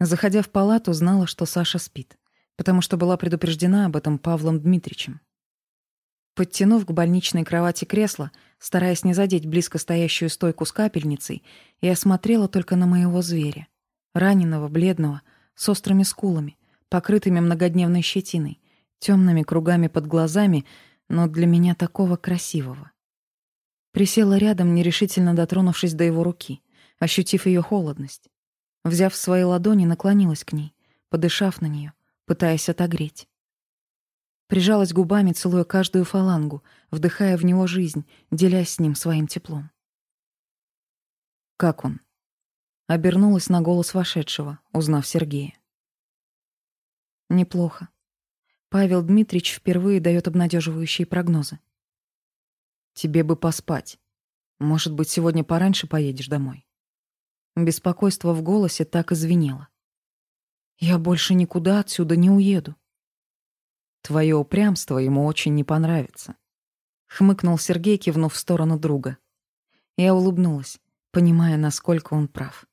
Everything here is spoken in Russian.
Заходя в палату, знала, что Саша спит, потому что была предупреждена об этом Павлом Дмитричем. Подтянув к больничной кровати кресло, стараясь не задеть близко стоящую стойку с капельницей, я смотрела только на моего зверя. Раненого, бледного, с острыми скулами, покрытыми многодневной щетиной, темными кругами под глазами, но для меня такого красивого. Присела рядом, нерешительно дотронувшись до его руки, ощутив ее холодность. Взяв свои ладони, наклонилась к ней, подышав на нее, пытаясь отогреть. Прижалась губами, целуя каждую фалангу, вдыхая в него жизнь, делясь с ним своим теплом. «Как он?» Обернулась на голос вошедшего, узнав Сергея. «Неплохо. Павел Дмитрич впервые дает обнадеживающие прогнозы. Тебе бы поспать. Может быть, сегодня пораньше поедешь домой?» Беспокойство в голосе так и «Я больше никуда отсюда не уеду». «Твое упрямство ему очень не понравится», — хмыкнул Сергей, кивнув в сторону друга. Я улыбнулась, понимая, насколько он прав.